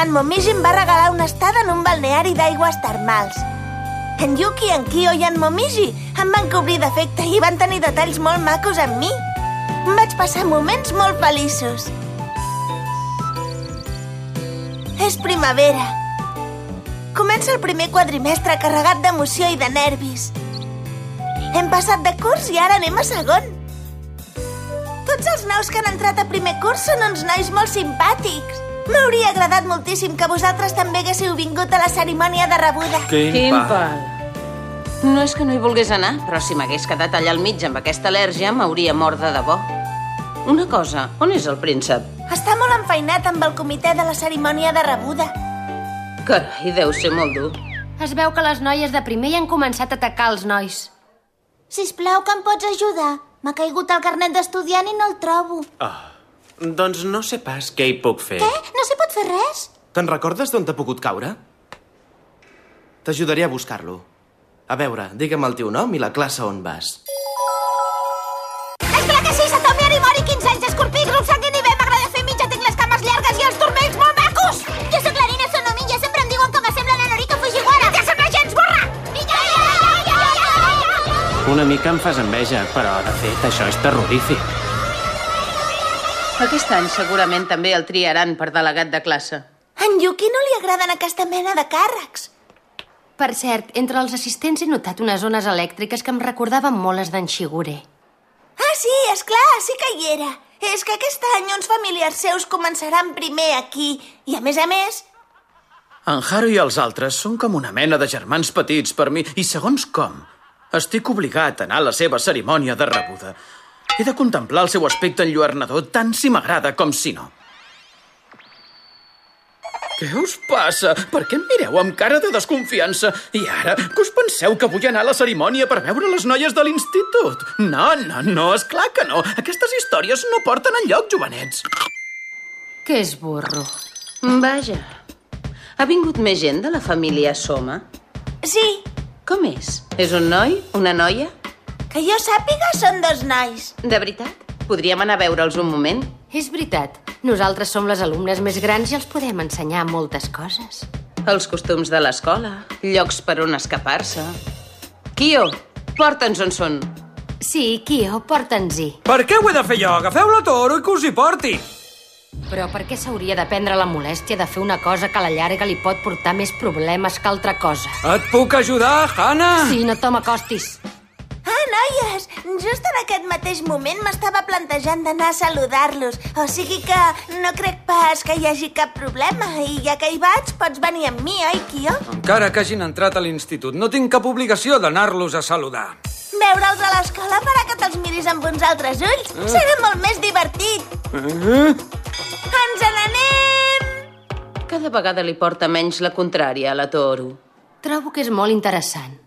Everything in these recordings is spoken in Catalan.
En Momiji em va regalar una estada en un balneari d'aigües termals. En Yuki, en Kyo i en Momiji em van cobrir d'afecte i van tenir detalls molt macos amb mi. Vaig passar moments molt feliços. És primavera. Comença el primer quadrimestre carregat d'emoció i de nervis. Hem passat de curs i ara anem a segon. Tots els nous que han entrat a primer curs són uns nois molt simpàtics. M'hauria agradat moltíssim que vosaltres també haguéssiu vingut a la cerimònia de rebuda. Quin, Quin pal. pal. No és que no hi volgués anar, però si m'hagués quedat allà al mig amb aquesta al·lèrgia m'hauria mort de debò. Una cosa, on és el príncep? Està molt enfeinat amb el comitè de la cerimònia de rebuda. Carai, deu ser molt dur. Es veu que les noies de primer ja han començat a atacar els nois. Sisplau, que em pots ajudar? M'ha caigut el carnet d'estudiant i no el trobo. Ah, doncs no sé pas què hi puc fer. Què? No s'hi pot fer res? Te'n recordes d'on t'ha pogut caure? T'ajudaré a buscar-lo. A veure, digue'm el teu nom i la classe on vas. És clar que sí, Satomi Arimori, 15 anys, escorpí, grup sanguini, bé, m'agrada fer mitja, tinc les cames llargues i els turmells molt macos! Jo sóc l'Arina Sonomi, ja sempre em diuen que m'assembla la Noriko Fujiwara. Ja sembla gens, borra! Vinga, ja, ja, ja, ja, ja, ja. Una mica em fas enveja, però de fet això és terrorífic. Aquest any segurament també el triaran per delegat de classe. En Yuki no li agraden aquesta mena de càrrecs. Per cert, entre els assistents he notat unes ones elèctriques que em recordaven molt les d'en Shigure. Ah, sí, és clar, sí que hi era. És que aquest any uns familiars seus començaran primer aquí. I a més a més, En Haru i els altres són com una mena de germans petits per mi, i segons com, estic obligat a anar a la seva cerimònia de rebuda. He de contemplar el seu aspecte enlluernador tant si m'agrada com si no. Què us passa? Per què em mireu amb cara de desconfiança? I ara, que us penseu que vull anar a la cerimònia per veure les noies de l'institut? No, no, no, és clar que no. Aquestes històries no porten enlloc, jovenets. Que és burro. Vaja. Ha vingut més gent de la família Soma? sí, Com és? És un noi? Una noia? Que jo sàpiga són dos nois. De veritat? Podríem anar a veure'ls un moment? És veritat. Nosaltres som les alumnes més grans i els podem ensenyar moltes coses. Els costums de l'escola, llocs per on escapar-se... Kio, porta'ns on són. Sí, Kio, porta'ns-hi. Per què ho he de fer jo? Agafeu la toro i que us hi porti. Però per què s'hauria de prendre la molèstia de fer una cosa que a la llarga li pot portar més problemes que altra cosa? Et puc ajudar, Hanna? Sí, no te m'acostis. Ah, noies, just en aquest mateix moment m'estava plantejant d'anar a saludar-los. O sigui que no crec pas que hi hagi cap problema. I ja que hi vaig, pots venir amb mi, oi, Kio? Encara que hagin entrat a l'institut, no tinc cap obligació d'anar-los a saludar. Veure'ls a l'escola farà que te'ls miris amb uns altres ulls. Serà molt més divertit. Ens n'anem! Cada vegada li porta menys la contrària a la Toru. Trobo que és molt interessant.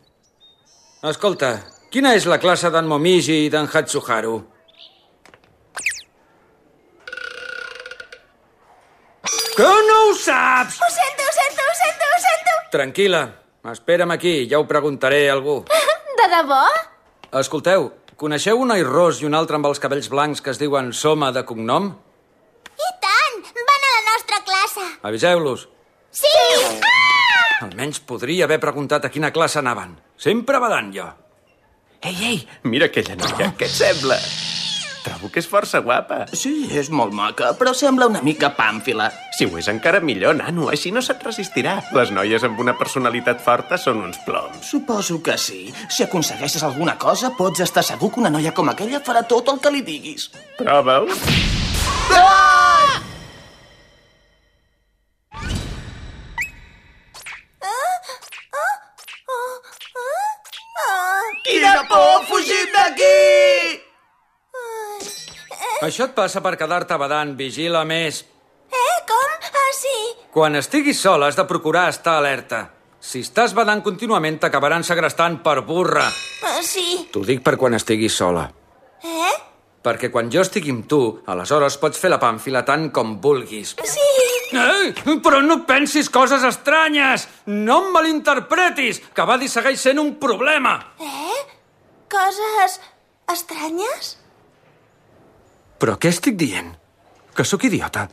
Escolta, quina és la classe d'en Momiji i d'en Hatsuharu? Que no ho saps? Ho sento, ho sento, ho sento, ho sento. Tranquil·la, espera'm aquí, ja ho preguntaré a algú. De debò? Escolteu, coneixeu un noi ros i un altre amb els cabells blancs que es diuen Soma de cognom? I tant! Van a la nostra classe. Aviseu-los. Sí! Ah! Almenys podria haver preguntat a quina classe anaven. Sempre badant jo. Ei, ei, mira aquella noia, què et sembla? Trobo que és força guapa. Sí, és molt maca, però sembla una mica pàmfila. Si ho és encara millor, nano, així no se't resistirà. Les noies amb una personalitat forta són uns ploms. Suposo que sí. Si aconsegueixes alguna cosa, pots estar segur que una noia com aquella farà tot el que li diguis. Prova-ho. Quina por! Fugim d'aquí! Això et passa per quedar-te badant. Vigila més. Eh, com? Ah, sí. Quan estiguis sola has de procurar estar alerta. Si estàs badant contínuament t'acabaran segrestant per burra. Ah, sí. T'ho dic per quan estiguis sola. Eh? Perquè quan jo estigui amb tu, aleshores pots fer la pàmfila tant com vulguis. Sí. Ei, però no pensis coses estranyes! No em malinterpretis, que Badi segueix sent un problema! Eh? Coses estranyes? Però què estic dient? Que sóc idiota.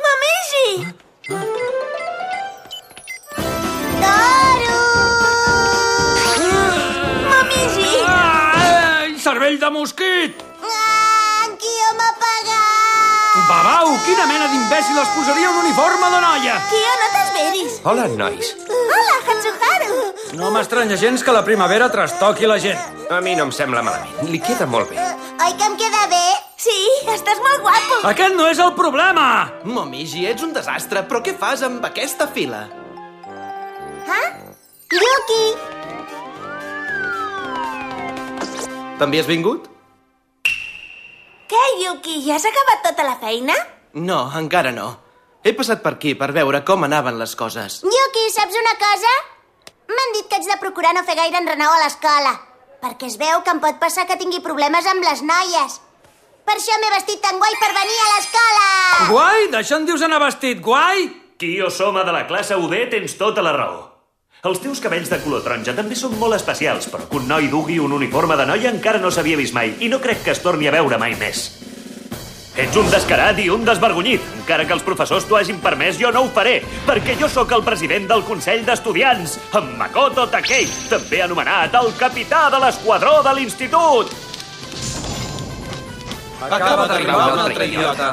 Mamigi! Toro! Mamigi! Ai, cervell de mosquit! Ah, qui m'ha pagat? Babau, quina mena d'imbècil es posaria un uniforme de noia? Kio, no t'esveris. Hola, nois. Hola, Hatsuharu. No m'estranya gens que la primavera trastoqui la gent. A mi no em sembla malament. Li queda molt bé. Oi que em queda bé? Sí, estàs molt guapo. Aquest no és el problema! Momiji, ets un desastre, però què fas amb aquesta fila? Ah? Yuki! També has vingut? Què, Yuki, ja has acabat tota la feina? No, encara no. He passat per aquí per veure com anaven les coses. Yuki, saps una cosa? M'han dit que haig de procurar no fer gaire enrenou a l'escola, perquè es veu que em pot passar que tingui problemes amb les noies. Per això m'he vestit tan guai per venir a l'escola! Guai, d'això en dius anar vestit, guai? Kio Soma de la classe UD tens tota la raó. Els teus cabells de color taronja també són molt especials, però que un noi dugui un uniforme de noia encara no s'havia vist mai i no crec que es torni a veure mai més. Ets un descarat i un desvergonyit. Encara que els professors t'ho hagin permès, jo no ho faré, perquè jo sóc el president del Consell d'Estudiants, en Makoto Takei, també anomenat el capità de l'esquadró de l'institut. Acaba d'arribar un altre idiota.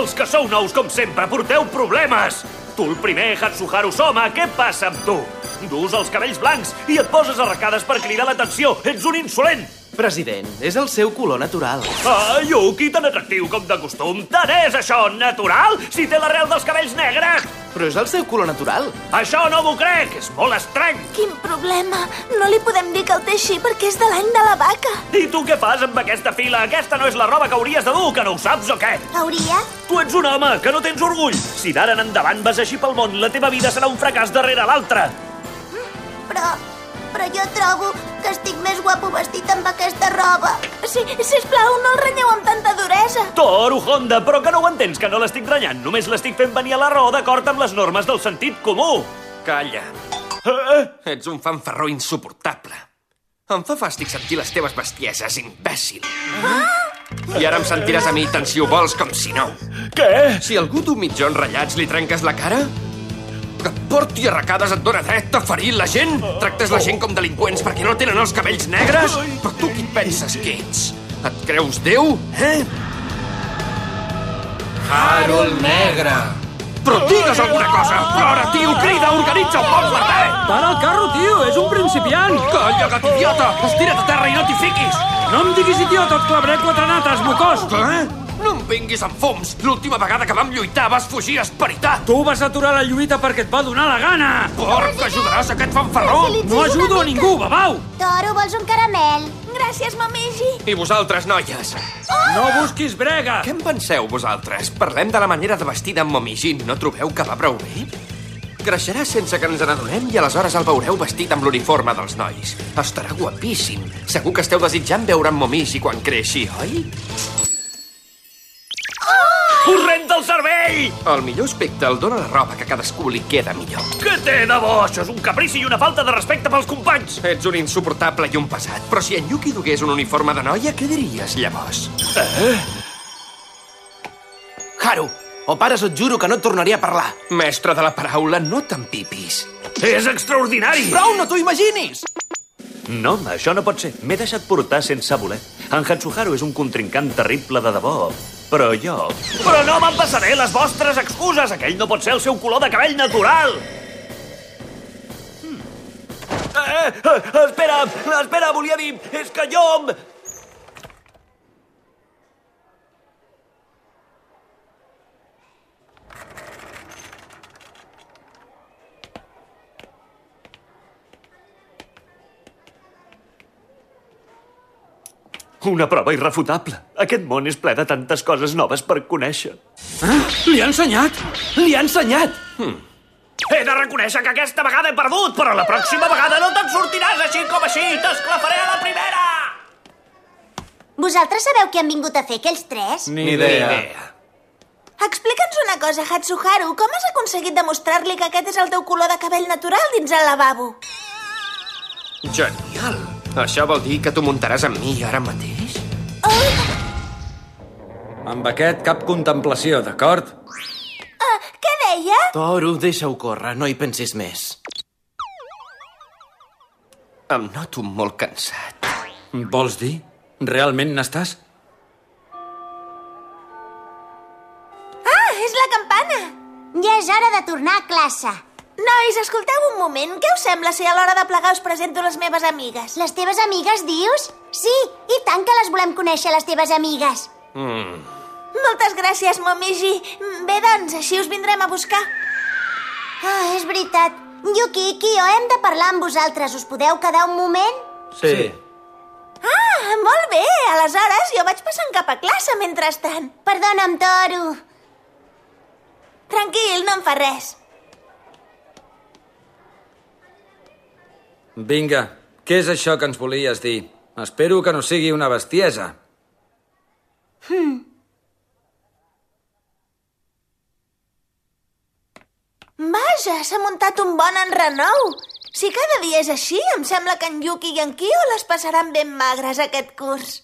Els que sou nous, com sempre, porteu problemes! Tu el primer, Hatsuharu Soma, què passa amb tu? Dus els cabells blancs i et poses arracades per cridar l'atenció. Ets un insolent! President, és el seu color natural. Ah, Yuki, tan atractiu com de costum. Tant és això natural, si té l'arrel dels cabells negres? Però és el seu color natural. Això no m'ho crec, és molt estrany. Quin problema! No li podem dir que el té així perquè és de l'any de la vaca. I tu què fas amb aquesta fila? Aquesta no és la roba que hauries de dur, que no ho saps o què? Hauria? Tu ets un home, que no tens orgull. Si d'ara en endavant vas així pel món, la teva vida serà un fracàs darrere l'altre. Però... però jo trobo que estic més guapo vestit amb aquesta roba. Sí, sisplau, no el renyeu amb tanta duresa. Toro, Honda, però que no ho entens, que no l'estic renyant. Només l'estic fent venir a la raó d'acord amb les normes del sentit comú. Calla. Eh? Ets un fanfarró insuportable. Em fa fàstic sentir les teves bestieses, imbècil. I ara em sentiràs a mi tant si ho vols com si no. Què? Si algú du mitjons ratllats li trenques la cara? Que et porti arracades et dóna dret a ferir la gent? Tractes la gent com delinqüents perquè no tenen els cabells negres? Però tu qui et penses que ets? Et creus Déu? Eh? Harold Negre. Però digues alguna cosa! Plora, tio, crida, organitza un bon merder! Para el carro, tio, és un principiant. Calla, gat idiota! Estira't a terra i no t'hi fiquis! No em diguis idiota, et clavaré quatre nates, mocós. Què? No em vinguis amb fums! L'última vegada que vam lluitar vas fugir esperitat! Tu vas aturar la lluita perquè et va donar la gana. Porc, ajudaràs aquest fanfarró? No ajudo a ningú, babau. Toro, vols un caramel? Gràcies, Mamigi. I vosaltres, noies? No busquis brega. Què en penseu, vosaltres? Parlem de la manera de vestir d'en Momiji. No trobeu que va prou bé? Creixerà sense que ens n'adonem i aleshores el veureu vestit amb l'uniforme dels nois. Estarà guapíssim. Segur que esteu desitjant veure en Momiji quan creixi, oi? Us renta el cervell! El millor aspecte el dona la roba que a cadascú li queda millor. Què té de bo? Això és un caprici i una falta de respecte pels companys. Ets un insuportable i un pesat, però si en Yuki dugués un uniforme de noia, què diries, llavors? Haru, o pares et juro que no et tornaria a parlar. Mestre de la paraula, no t'empipis. És extraordinari! Prou, no t'ho imaginis! No, això no pot ser. M'he deixat portar sense voler. En Hatsuharu és un contrincant terrible de debò. Però jo... Però no me'n passaré les vostres excuses! Aquell no pot ser el seu color de cabell natural! Hmm. Eh, eh, espera, espera, volia dir... És que jo... Una prova irrefutable. Aquest món és ple de tantes coses noves per conèixer. Ah, li ha ensenyat. Li ha ensenyat! He de reconèixer que aquesta vegada he perdut, però la pròxima vegada no te'n sortiràs així com així. T'esclafaré a la primera! Vosaltres sabeu què han vingut a fer aquells tres? Ni idea. Explica'ns una cosa, Hatsuharu. Com has aconseguit demostrar-li que aquest és el teu color de cabell natural dins el lavabo? Genial! Això vol dir que tu muntaràs amb mi ara mateix? Amb aquest cap contemplació, d'acord? Uh, què deia? Toro, deixa-ho córrer, no hi pensis més. Em noto molt cansat. Vols dir? Realment n'estàs? Ah, és la campana! Ja és hora de tornar a classe. Nois, escolteu un moment. Què us sembla si a l'hora de plegar us presento les meves amigues? Les teves amigues, dius? Sí, i tant que les volem conèixer, les teves amigues. Moltes gràcies, Momiji. Bé, doncs, així us vindrem a buscar. Ah, és veritat. Yuki i Kyo, hem de parlar amb vosaltres. Us podeu quedar un moment? Sí. Ah, molt bé. Aleshores, jo vaig passant cap a classe mentrestant. Perdona'm, Toro. Tranquil, no em fa res. Vinga, què és això que ens volies dir? Espero que no sigui una bestiesa. Vaja, s'ha muntat un bon enrenou. Si cada dia és així, em sembla que en Yuki i en Kyo les passaran ben magres aquest curs.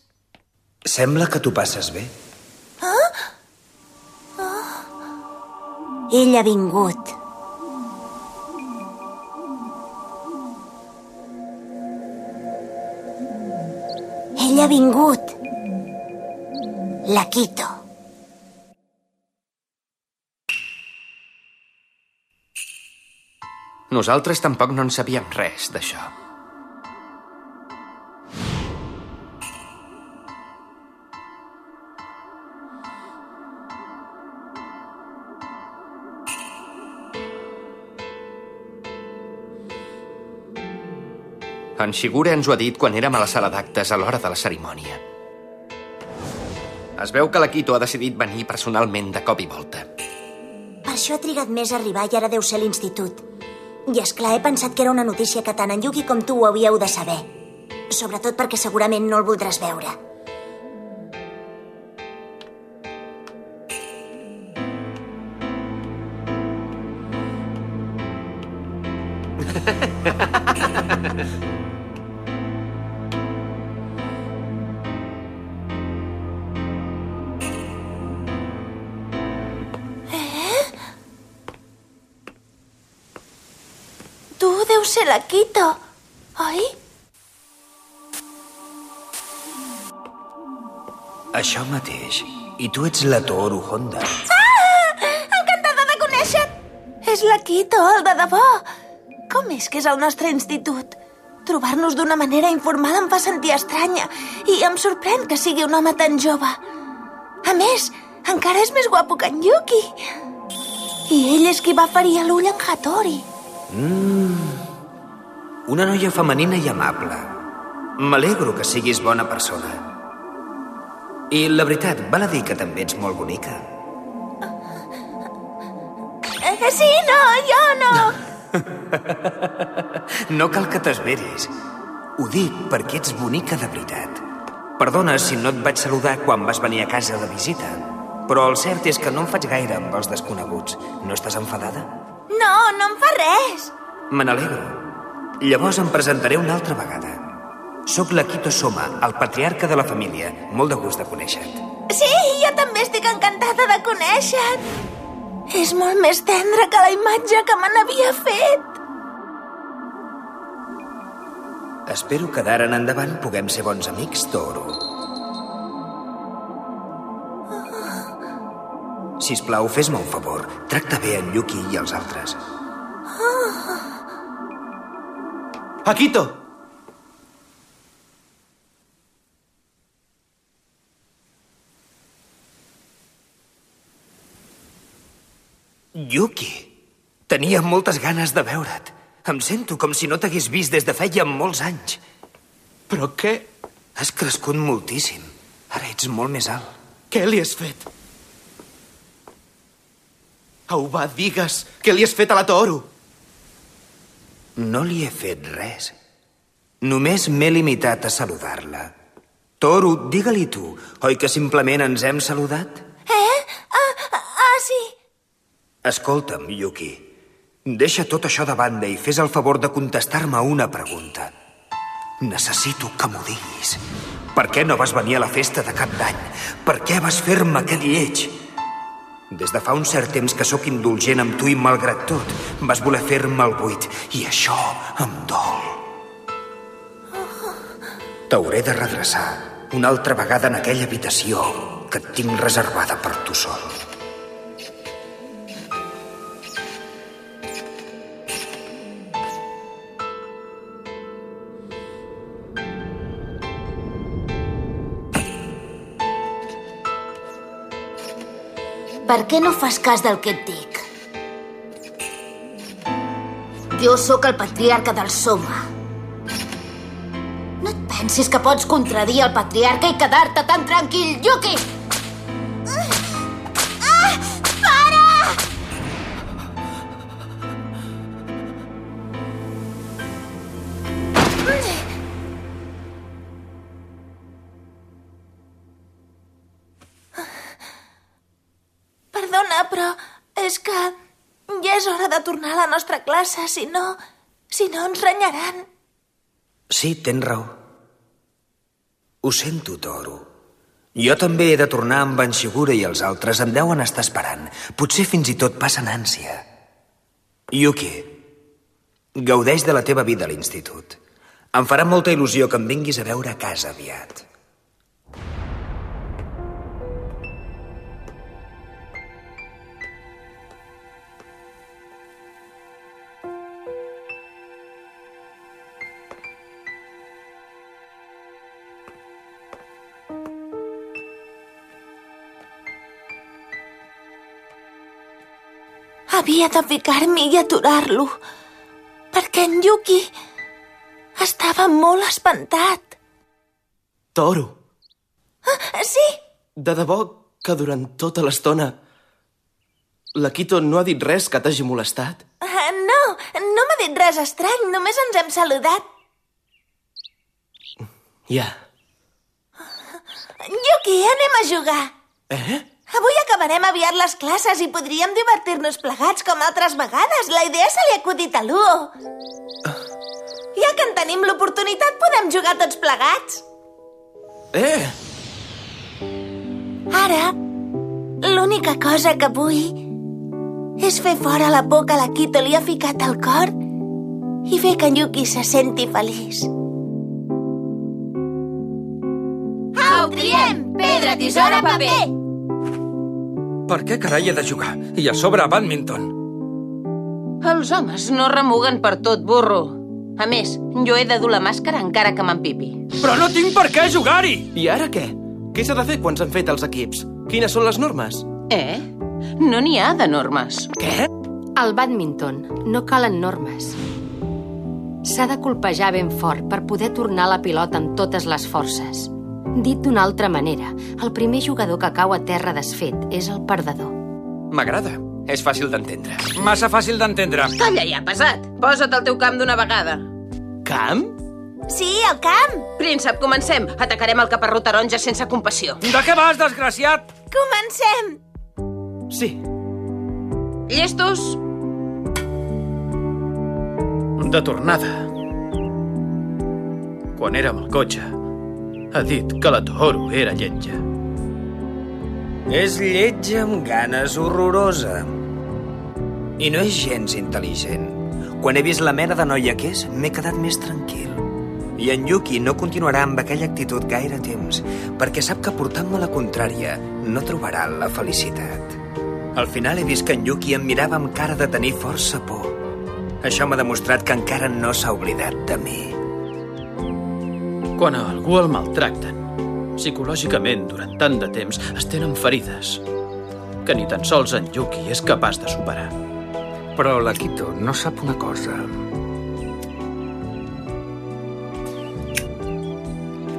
Sembla que t'ho passes bé. Ell ha vingut. Ell ha vingut. La Quito. Nosaltres tampoc no en sabíem res, d'això. En Shigure ens ho ha dit quan érem a la sala d'actes a l'hora de la cerimònia. Es veu que la Quito ha decidit venir personalment de cop i volta. Per això ha trigat més a arribar i ara deu ser l'institut. I és clar, he pensat que era una notícia que tant en Yuki com tu ho havíeu de saber. Sobretot perquè segurament no el voldràs veure. Deus ser la Quito, oi? Això mateix. I tu ets la Toru Honda. Encantada de conèixer És la Quito, el de debò. Com és que és al nostre institut? Trobar-nos d'una manera informal em fa sentir estranya i em sorprèn que sigui un home tan jove. A més, encara és més guapo que en Yuki. I ell és qui va ferir l'ull en Hattori. Una noia femenina i amable. M'alegro que siguis bona persona. I la veritat, val a dir que també ets molt bonica. Eh, sí, no, jo no. No cal que t'esveris. Ho dic perquè ets bonica de veritat. Perdona si no et vaig saludar quan vas venir a casa de visita, però el cert és que no em faig gaire amb els desconeguts. No estàs enfadada? No, no em fa res. Me n'alegro. Llavors em presentaré una altra vegada. Soc l'Akito Soma, el patriarca de la família. Molt de gust de conèixer-te. Sí, jo també estic encantada de conèixer-te. És molt més tendre que la imatge que me n'havia fet. Espero que d'ara en endavant puguem ser bons amics, Toro. Sisplau, fes-me un favor. Tracta bé en Yuki i els altres. Akito! Yuki! Tenia moltes ganes de veure't. Em sento com si no t'hagués vist des de feia molts anys. Però què... Has crescut moltíssim. Ara ets molt més alt. Què li has fet? Au, va, digues. Què li has fet a la Toru? No li he fet res. Només m'he limitat a saludar-la. Toro, digue-li tu. Oi que simplement ens hem saludat? Eh? Ah, ah, sí. Escolta'm, Yuki. Deixa tot això de banda i fes el favor de contestar-me una pregunta. Necessito que m'ho diguis. Per què no vas venir a la festa de cap d'any? Per què vas fer-me aquest lleig? Des de fa un cert temps que sóc indulgent amb tu i malgrat tot vas voler fer-me el buit i això em dol. T'hauré de redreçar una altra vegada en aquella habitació que et tinc reservada per tu sol. Per què no fas cas del que et dic? Jo sóc el patriarca del Soma. No et pensis que pots contradir el patriarca i quedar-te tan tranquil, Yuki! És que ja és hora de tornar a la nostra classe, si no... si no ens renyaran. Sí, tens raó. Ho sento, Toro. Jo també he de tornar amb en Shigura i els altres em deuen estar esperant. Potser fins i tot passen ànsia. Yuki, gaudeix de la teva vida a l'institut. Em farà molta il·lusió que em vinguis a veure a casa aviat. Havia de ficar-m'hi i aturar-lo, perquè en Yuki estava molt espantat. Toro, Ah, sí, de debò que durant tota l'estona la Quito no ha dit res que t'hagi molestat? Ah, no, no m'ha dit res estrany, només ens hem saludat. Ja. Yuki, anem a jugar. Eh? Avui acabarem aviat les classes i podríem divertir-nos plegats com altres vegades. La idea se li ha acudit a l'Uo. Ja que en tenim l'oportunitat, podem jugar tots plegats. Eh! Ara, l'única cosa que vull és fer fora la por que la Quito li ha ficat al cor i fer que en Yuki se senti feliç. Au, triem! Pedra, tisora, paper! Per què carai he de jugar? I a sobre a badminton. Els homes no remuguen per tot, burro. A més, jo he de dur la màscara encara que m'empipi. Però no tinc per què jugar-hi! I ara què? Què s'ha de fer quan s'han fet els equips? Quines són les normes? Eh? No n'hi ha de normes. Què? Al badminton no calen normes. S'ha de colpejar ben fort per poder tornar la pilota amb totes les forces. Dit d'una altra manera, el primer jugador que cau a terra desfet és el perdedor. M'agrada. És fàcil d'entendre. Massa fàcil d'entendre. Calla ja, pesat! Posa't al teu camp d'una vegada. Camp? Sí, al camp! Príncep, comencem. Atacarem el caparró taronja sense compassió. De què vas, desgraciat? Comencem! Sí. Llestos? De tornada. Quan érem al cotxe, ha dit que la Toro era lletja. És lletja amb ganes horrorosa. I no és gens intel·ligent. Quan he vist la mena de noia que és, m'he quedat més tranquil. I en Yuki no continuarà amb aquella actitud gaire temps, perquè sap que portant-me la contrària no trobarà la felicitat. Al final he vist que en Yuki em mirava amb cara de tenir força por. Això m'ha demostrat que encara no s'ha oblidat de mi. Quan a algú el maltracten, psicològicament durant tant de temps es tenen ferides que ni tan sols en Yuki és capaç de superar. Però la Quito no sap una cosa.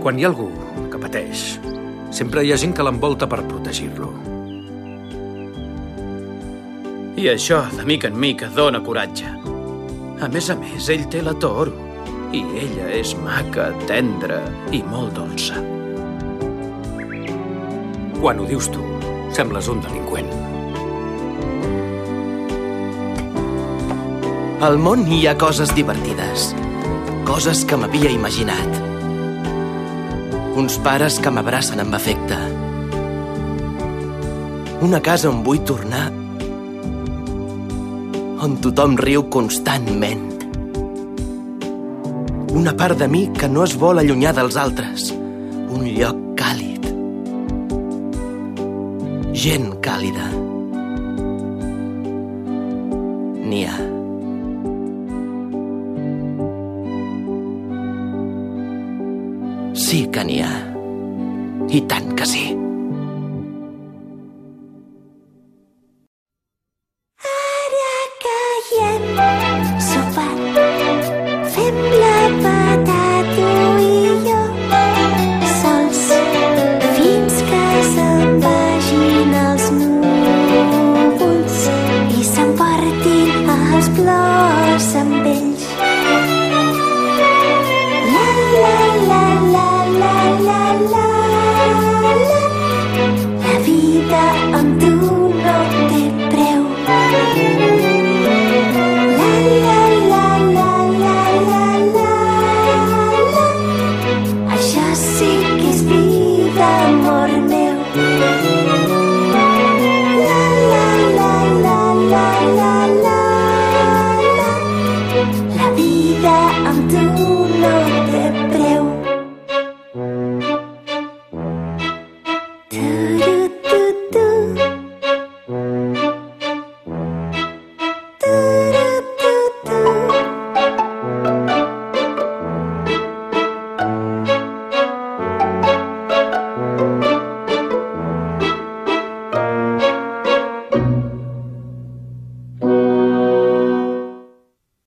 Quan hi ha algú que pateix, sempre hi ha gent que l'envolta per protegir-lo. I això, de mica en mica, dona coratge. A més a més, ell té la Toro. I ella és maca, tendra i molt dolça. Quan ho dius tu, sembles un delinqüent. Al món hi ha coses divertides. Coses que m'havia imaginat. Uns pares que m'abracen amb afecte. Una casa on vull tornar on tothom riu constantment. Una part de mi que no es vol allunyar dels altres. Un lloc càlid. Gent càlida. N'hi ha. Sí que n'hi ha. I tant que sí.